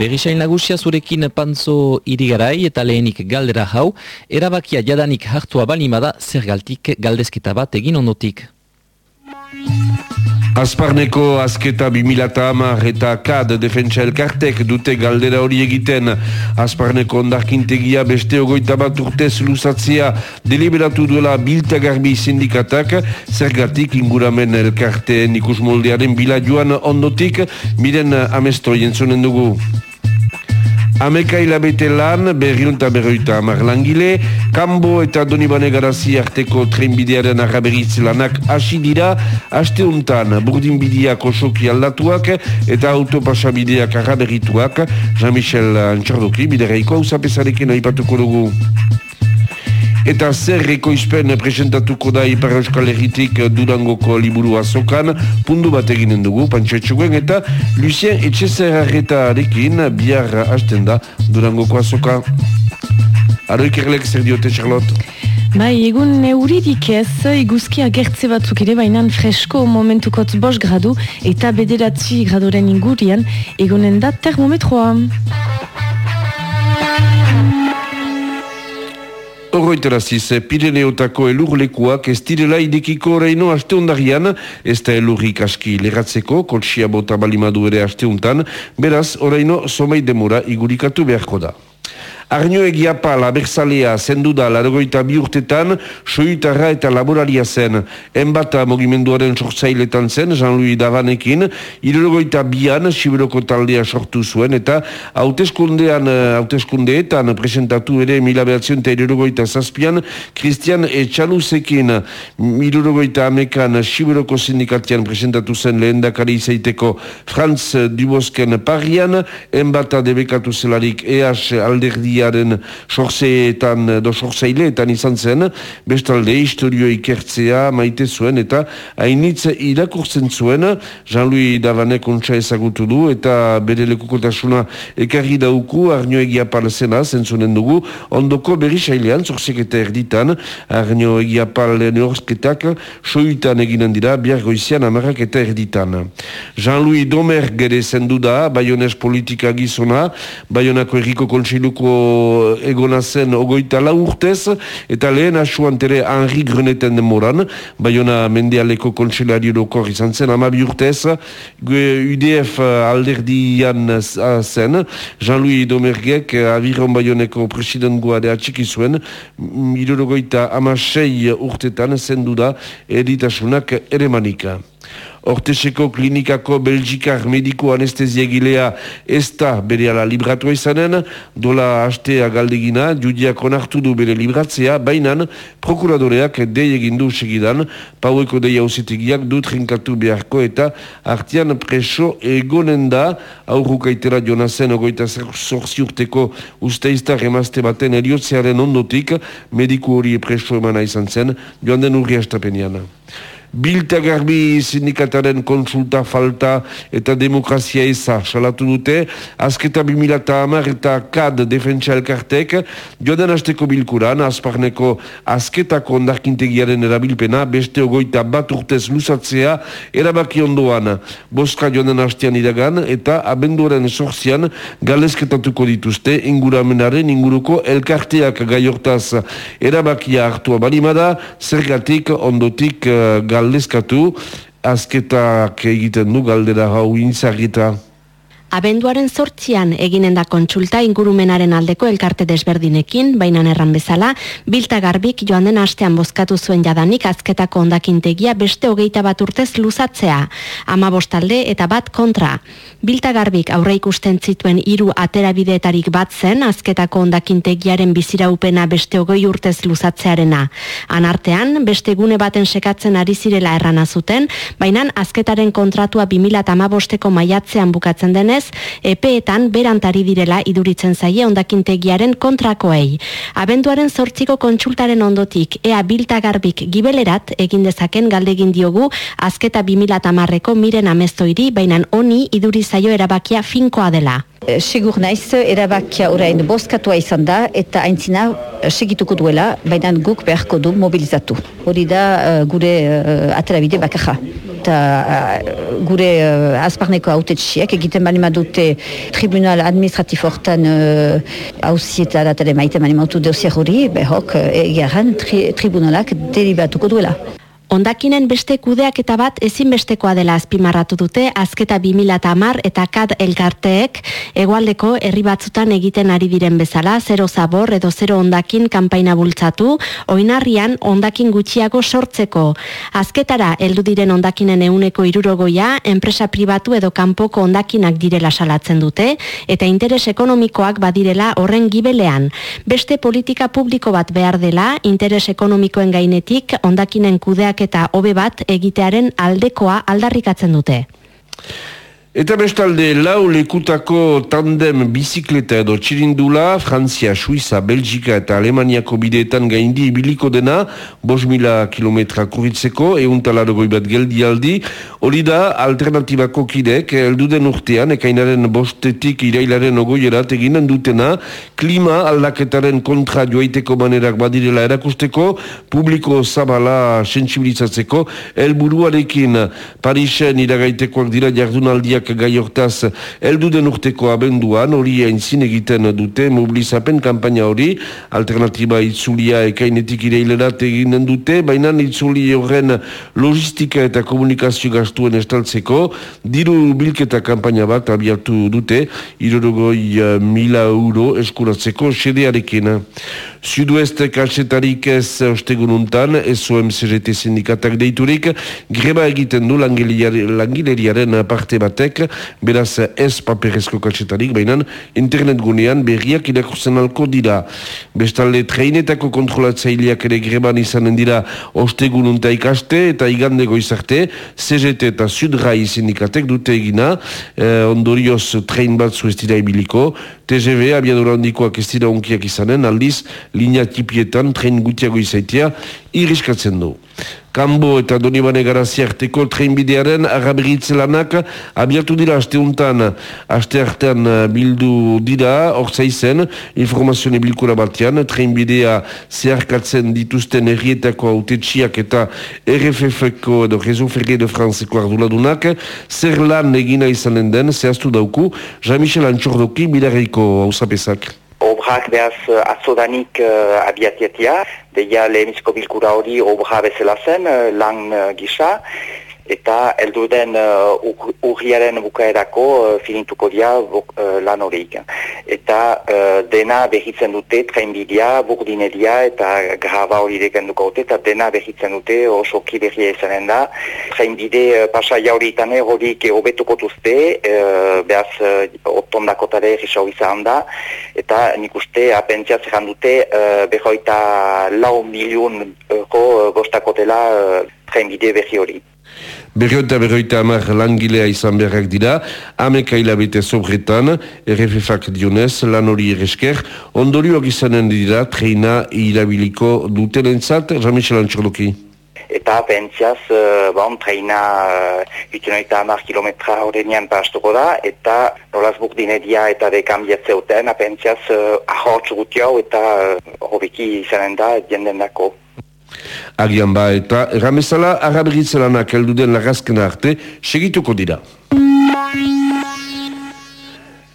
Berrisain nagusia zurekin pantzo irigarai eta lehenik galdera hau, erabakia jadanik hartua balimada zer galtik galdezketa bat egin ondotik. Azparneko azketa 2008 eta KAD defentsa elkartek dute galdera hori egiten. Azparneko ondarkintegia beste ogoita bat urtez luzatzea deliberatu duela biltagarbi sindikatak, zergatik inguramen elkarteen ikus moldearen bila joan ondotik, miren amesto jentzonen dugu. Ameka hilabete lan, berriunta berroita amar langile, Kambo eta Donibane Garazi arteko trenbidearen araberitz lanak hasi dira, haste untan burdin bideak osoki aldatuak eta autopasabideak araberituak, Jean-Michel Antxardoki, bidereiko hau zapesarekin aipatuko dugu. Eta zer ekoizpen presentatuko da Ipar Euskal Herritik Durangoko liburu azokan, pundu bat eginen dugu, pantxetxuguen, eta Lucien Etxezer arretarekin bihar hasten da Durangoko azoka. Aroik zer diote, Charlotte? Bai, egun euridik ez, iguzkia gertze batzuk ere, bainan fresko momentukot bos gradu, eta bederatzi gradoren ingurian, egunen da termometroa. Horroiteraziz, Pireneotako elurlekuak ez direla idekiko horreino aste ondarian, ez da elurrik aski leratzeko, koltsia bota balimadu ere aste untan, beraz, horreino somei demora igurikatu beharko da. Arnio egiapa laberzalea zendu da largoita bi urtetan, soitarra eta laboraria zen. Enbata mogimenduaren sortzailetan zen, Jean-Louis Davanekin, irrogoita bian, Siberoko taldea sortu zuen, eta hauteskundean, hauteskundeetan presentatu ere mila behatzen eta irrogoita zazpian, Christian Etxaluzekin, irrogoita amekan, Siberoko sindikatian presentatu zen lehen dakari izaiteko Franz Dubosken parian, enbata debekatu zelarik EH alderdia historiaren sorzeetan, do sorzeileetan izan zen, bestalde historio ikertzea maite zuen eta hainitz irakurtzen zuen, Jean-Louis Davanek ontsa ezagutu du eta bere lekukotasuna ekarri dauku, arnio egia palzena zentzunen dugu, ondoko berri sailean, zorzeketa erditan, arnio egia pal neorzketak, soitan eginen dira, biar goizian amarrak eta erditan. Jean-Louis Domer gere zendu da, Bayonez politika gizona, Bayonako erriko kontseiluko egona zen ogoita la urtez, eta lehen asuan tere Henri Greneten demoran, baiona mendialeko kontselari dokor izan zen, ama bi urtez, UDF alderdian zen, Jean-Louis Domergek, aviron baioneko presidengoa de atxiki zuen, irurogoita ama sei urtetan zendu da editasunak ere manika. Horteseko klinikako belgikar mediku anesteziagilea ez da bere ala libratua izanen, dola hastea galdegina, judiak onartu du bere libratzea, bainan prokuradoreak dei egindu segidan, paueko dei hausitegiak dut rinkatu beharko eta artian preso egonen da, aurrukaitera jonazen ogoita zorziurteko usteizta remazte baten eriotzearen ondotik, mediku hori preso emana izan zen, joan den urri astapeniana. Bilta garbi sindikataren konsulta falta eta demokrazia eza salatu dute, azketa 2000 hamar eta KAD defentsa elkartek, joan hasteko bilkuran, azparneko azketako ondarkintegiaren erabilpena, beste ogoita bat urtez luzatzea, erabaki ondoan, boska joan hastean iragan, eta abenduaren sorzian galezketatuko dituzte, inguramenaren inguruko elkarteak gaiortaz erabakia hartua balimada, zergatik ondotik uh, galdezkatu, azketak egiten du galdera hau inzagita. Abenduaren sortzian eginen da kontsulta ingurumenaren aldeko elkarte desberdinekin, baina erran bezala, bilta garbik joan den astean bozkatu zuen jadanik azketako ondakintegia beste hogeita bat urtez luzatzea, ama bostalde eta bat kontra. Bilta garbik aurre ikusten zituen hiru aterabideetarik bat zen azketako ondakintegiaren biziraupena beste hogei urtez luzatzearena. Anartean, beste gune baten sekatzen ari zirela errana zuten, baina azketaren kontratua 2008ko maiatzean bukatzen denez, epeetan berantari direla iduritzen zaie ondakintegiaren kontrakoei. Abenduaren zortziko kontsultaren ondotik, ea biltagarbik gibelerat egin dezaken galdegin diogu azketa 2008ko miren amestoiri, bainan honi iduri zaio erabakia finkoa dela. Eh, segur naiz, erabakia orain bozkatua izan da, eta aintzina eh, segituko duela, baina guk beharko du mobilizatu. Hori da uh, gure uh, aterabide bakarra. Eta gure uh, azparneko autetxiek egiten bali dute tribunal administratif hortan hauzi uh, eta datele maite bali mautu deusiak hori, behok, egeran tri, tribunalak delibatuko duela. Ondakinen beste kudeak eta bat ezinbestekoa dela azpimarratu dute azketa 2010 eta kad elkarteek egualdeko herri batzutan egiten ari diren bezala zero zabor edo zero ondakin kanpaina bultzatu oinarrian ondakin gutxiago sortzeko. Azketara heldu diren ondakinen euneko irurogoia enpresa pribatu edo kanpoko ondakinak direla salatzen dute eta interes ekonomikoak badirela horren gibelean. Beste politika publiko bat behar dela interes ekonomikoen gainetik ondakinen kudeak eta hobe bat egitearen aldekoa aldarrikatzen dute. Eta bestalde, lau lekutako tandem bizikleta edo txirindula, Frantzia, Suiza, Belgika eta Alemaniako bideetan gaindi ibiliko dena, bos mila kilometra kuritzeko, egun talarogoi bat geldi aldi, hori da alternatibako kidek, elduden urtean, ekainaren bostetik irailaren ogoierat eginen dutena, klima aldaketaren kontra joaiteko manerak badirela erakusteko, publiko zabala sensibilizatzeko, elburuarekin Parisen iragaitekoak dira jardunaldiak Herriak gai hortaz eldu den urteko abenduan hori aintzin egiten dute mobilizapen kampaina hori. Alternatiba itzulia ekainetik ireilerat eginen dute baina itzuli horren logistika eta komunikazio gastuen estaltzeko. Diru bilketa kampaina bat abiatu dute irorogoi uh, mila euro eskuratzeko sedearekin Sudueste kalsetarik ez ostegununtan, SOMCGT sindikatak deiturik, greba egiten du langileriaren parte batek, beraz ez paperezko kalsetarik, baina internet gunean berriak irakurtzen alko dira. Bestalde, treinetako kontrolatzaileak ere greban izanen dira ostegununta ikaste eta igande goizarte, CGT eta Sudrai sindikatek dute egina, eh, ondorioz trein bat ez dira ibiliko, TGV abiadura handikoak ez dira onkiak izanen, aldiz, linea tipietan tren gutiago izaitea iriskatzen du. Kambo eta Donibane garaziarteko trenbidearen agaberitze lanak abiatu dira asteuntan, aste artean bildu dira, orza izen, informazione bilkura batean, trenbidea zeharkatzen dituzten errietako autetxiak eta RFF-ko edo Rezo Ferre de Franceko arduladunak, zer lan egina izanen den, zehaztu dauku, Jean-Michel Antxordoki, bidareiko hausapesak obrak behaz uh, atzodanik uh, abiatiatia, deia lehenizko bilkura hori obra bezala zen, uh, lan gisa, eta eldu den uh, urriaren bukaerako uh, filintuko dia uh, lan horiek. Eta uh, dena behitzen dute trenbidea, burdinedia eta graba hori dekenduko dute, eta dena behitzen dute oso kiberria izanen da. Trenbide uh, pasa jauritan horik hobetuko duzte, uh, behaz uh, otondakotare errisa hori da, eta nik uste apentzia zerran dute uh, behoita lau milion uh, bostakotela uh, trenbide behi hori. Berroita berroita amar langilea izan beharrak dira, ameka hilabete sobretan, RFFak dionez, lan hori eresker, ondorioak izanen dira, treina hilabiliko duten entzat, Ramesel. Eta pentsiaz, uh, bon, treina uh, amar kilometra horrenian pastuko da, eta nolaz dinedia eta dekambiatzeuten, apentziaz, uh, ahortz gutiau eta uh, hobiki izanen da, jenden. Agian ba eta erramezala araberritzelanak heldu den lagazkena arte segituko dira.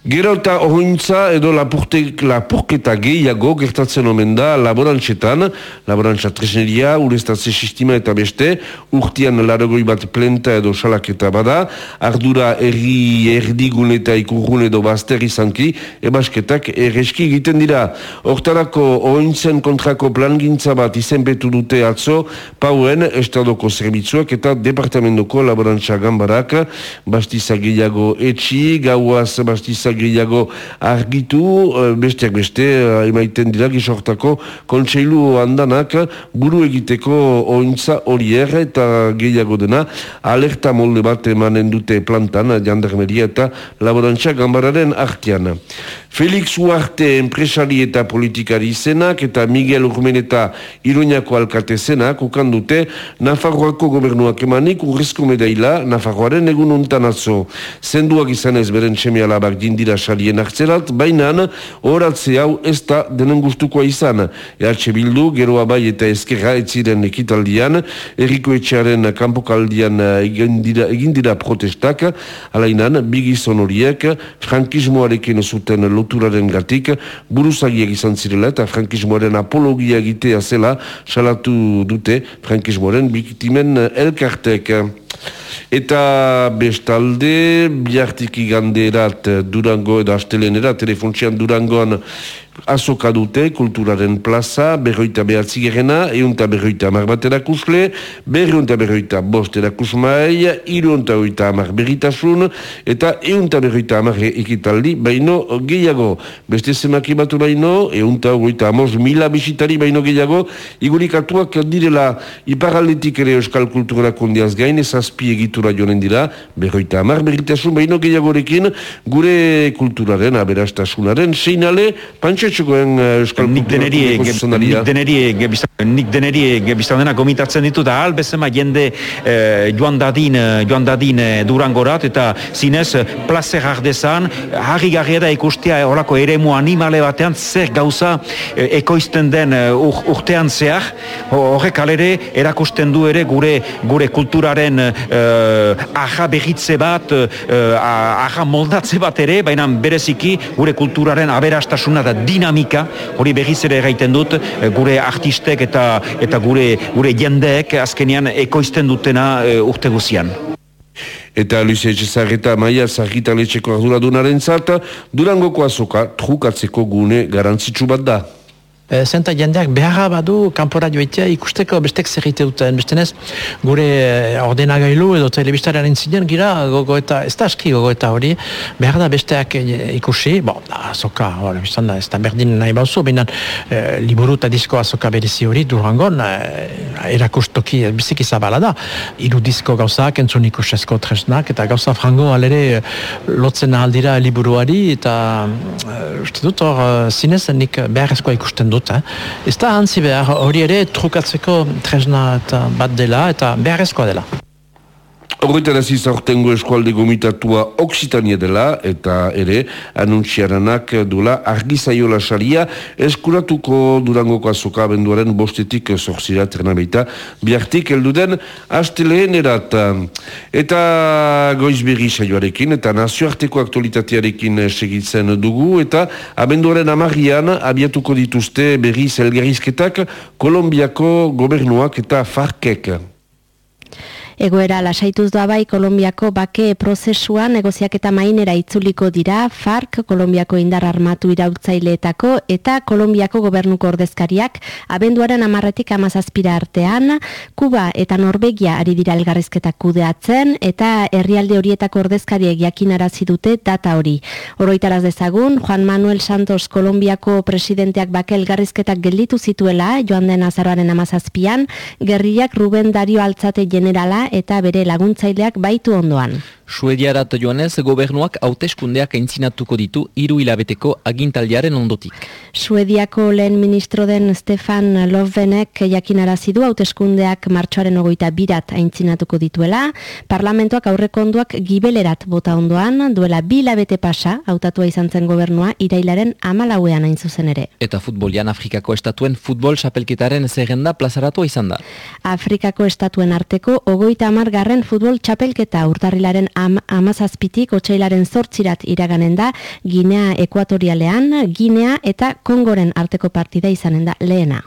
Gero eta ohointza edo lapurketa gehiago gertatzen omen da laborantzetan, laborantza tresneria, urestatze sistema eta beste, urtean laragoi bat plenta edo salaketa bada, ardura erri erdigun eta ikurgun edo bazter izanki, ebasketak erreski egiten dira. Hortarako ohointzen kontrako plangintza bat izenbetu dute atzo, pauen estadoko zerbitzuak eta departamentoko laborantza gambarak, bastiza gehiago etxi, gauaz bastiza gehiago argitu, eh, besteak beste, eh, emaiten dira gizortako kontseilu handanak buru egiteko ointza horier eta gehiago dena, alerta molde bat emanen dute plantan, jandarmeria eta laborantza gambararen artian. Felix Uarte enpresari eta politikari izenak eta Miguel Urmen eta Iruñako alkate zenak ukan dute Nafarroako gobernuak emanik urrezko medaila Nafarroaren egun untan atzo. Zenduak izanez beren txemialabak dindi dira salien hartzerat, baina horatze hau ez da denen gustukoa izan. EH Bildu, geroa bai eta ezkerra etziren ekitaldian, erriko etxearen kanpokaldian egin dira, egin dira protestak, alainan, bigizon horiek, frankismoarekin zuten loturaren gatik, buruzagiak izan zirela eta frankismoaren apologia egitea zela salatu dute frankismoaren biktimen elkartek. Eta bestalde, biartik iganderat Durango edo Astelenera, telefontxean Durangoan azoka dute kulturaren plaza, berroita behatzi gerena, eunta berroita amar bat erakusle, berroita berroita bost erakusmai, irunta oita amar berritasun, eta eunta berroita amar ekitaldi, baino gehiago. Beste zemaki batu baino, eunta oita amos mila bisitari baino gehiago, igurikatuak direla iparaldetik ere euskal kultura kondiaz gain, ezazpi egitura jonen dira, berroita amar berritasun, baino gehiagorekin, gure kulturaren, aberastasunaren, seinale, pantxe etxekoen uh, euskal nik deneri nik deneri nik deneri dena gomitatzen ditu da al bezema jende eh, joan dadin eh, joan dadin durangorat eta zinez placer ardezan harri da ikustea horako eremu animale batean zer gauza ekoizten den urtean zehar. Horrek alere erakusten du ere gure gure kulturaren uh, aja behitze bat uh, aja moldatze bat ere baina bereziki gure kulturaren aberastasuna da dinamika, hori berriz ere gaiten dut, eh, gure artistek eta eta gure gure jendeek azkenean ekoizten dutena e, urte guzian. Eta Luise Etxezarreta Maia Zarritaletxeko arduradunaren zata, Durangoko azoka trukatzeko gune garantzitsu bat da. Eh, zenta jendeak beharra badu kanpora joitea ikusteko bestek zerrite duten. Bestenez, gure eh, ordenagailu edo telebistaren intzinen gira gogo eta ez da aski gogo eta hori behar da besteak eh, ikusi, bo, azoka, hori, biztan da, ez da berdin nahi bauzu, binan e, liburu eta disko azoka berezi hori durangon e, erakustoki biziki zabala da. Iru disko gauzak, entzun ikusesko tresnak, eta gauza frango alere lotzen aldira liburuari, eta e, uste dut hor zinez nik beharrezkoa ikusten dut dut. Eh? Ez da hantzi behar hori ere trukatzeko tresna bat dela eta beharrezkoa dela. Horretan ez izortengo eskualde gomitatua Oksitania dela eta ere anuntziaranak dula argizaiola saria eskuratuko durangoko azoka benduaren bostetik zorzira ternabeita biartik elduden haste lehen erat. Eta goizberri saioarekin eta nazioarteko aktualitatearekin segitzen dugu eta abenduaren amarrian abiatuko dituzte berri zelgerizketak Kolombiako gobernuak eta farkek. Egoera lasaituz da bai Kolombiako bake prozesuan negoziak eta mainera itzuliko dira FARC, Kolombiako indar armatu irautzaileetako eta Kolombiako gobernuko ordezkariak abenduaren amarretik amazazpira artean, Kuba eta Norvegia ari dira elgarrizketak kudeatzen eta herrialde horietako ordezkariek jakinarazi dute data hori. Oroitaraz dezagun, Juan Manuel Santos Kolombiako presidenteak bake elgarrizketak gelditu zituela, joan den azaroaren amazazpian, gerriak Ruben Dario Altzate generala eta bere laguntzaileak baitu ondoan. Suediarat joanez, gobernuak hauteskundeak aintzinatuko ditu hiru hilabeteko agintaldiaren ondotik. Suediako lehen ministro den Stefan Löfvenek jakinarazi du hauteskundeak martxoaren ogoita birat aintzinatuko dituela, parlamentoak aurrekonduak gibelerat bota ondoan, duela bi hilabete pasa, hautatua izan zen gobernua, irailaren amalauean hain zuzen ere. Eta futbolian Afrikako estatuen futbol xapelketaren zerrenda plazaratu izan da. Afrikako estatuen arteko ogoita amargarren futbol txapelketa urtarrilaren am, amazazpitik otxailaren zortzirat iraganen da Ginea Ekuatorialean, Ginea eta Kongoren arteko partida izanen da lehena.